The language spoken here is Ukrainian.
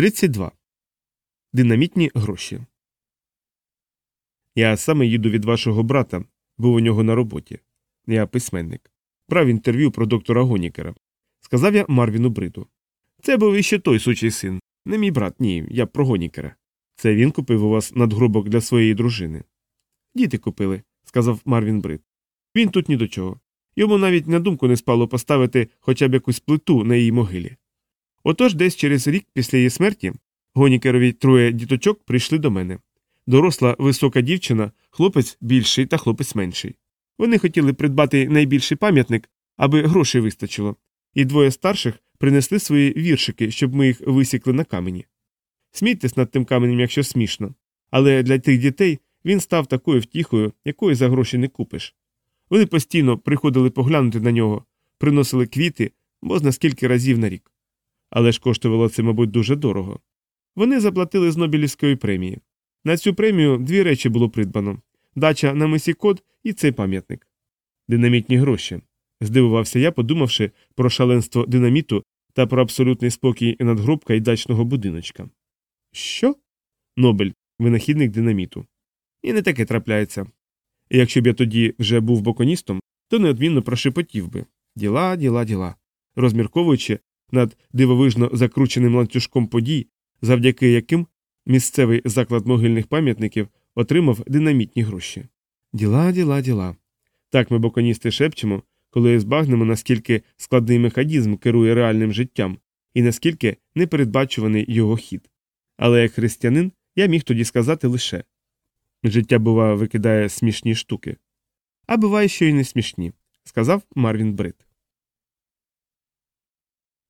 32. Динамітні гроші. Я саме їду від вашого брата, був у нього на роботі. Я письменник. Брав інтерв'ю про доктора Гонікера. Сказав я Марвіну Бриту. Це був іще той сучий син. Не мій брат, ні, я про Гонікера. Це він купив у вас надгробок для своєї дружини. Діти купили, сказав Марвін Брит. Він тут ні до чого. Йому навіть на думку не спало поставити хоча б якусь плиту на її могилі. Отож, десь через рік після її смерті Гонікерові троє діточок прийшли до мене. Доросла висока дівчина, хлопець більший та хлопець менший. Вони хотіли придбати найбільший пам'ятник, аби грошей вистачило, і двоє старших принесли свої віршики, щоб ми їх висікли на камені. Смійтесь над тим каменем, якщо смішно, але для тих дітей він став такою втіхою, якої за гроші не купиш. Вони постійно приходили поглянути на нього, приносили квіти, бо скільки разів на рік. Але ж коштувало це, мабуть, дуже дорого. Вони заплатили з Нобелівської премії. На цю премію дві речі було придбано дача на мисі код і цей пам'ятник. Динамітні гроші. Здивувався я, подумавши про шаленство динаміту та про абсолютний спокій надгробка і дачного будиночка. Що? Нобель, винахідник динаміту. І не таке трапляється. Якщо б я тоді вже був боконістом, то неодмінно прошепотів би діла, діла, діла, розмірковуючи над дивовижно закрученим ланцюжком подій, завдяки яким місцевий заклад могильних пам'ятників отримав динамітні гроші. Діла, діла, діла. Так ми боконісти шепчемо, коли збагнемо, наскільки складний механізм керує реальним життям і наскільки непередбачуваний його хід. Але як християнин я міг тоді сказати лише життя, бува, викидає смішні штуки. А буває, що й не смішні, сказав Марвін Брит.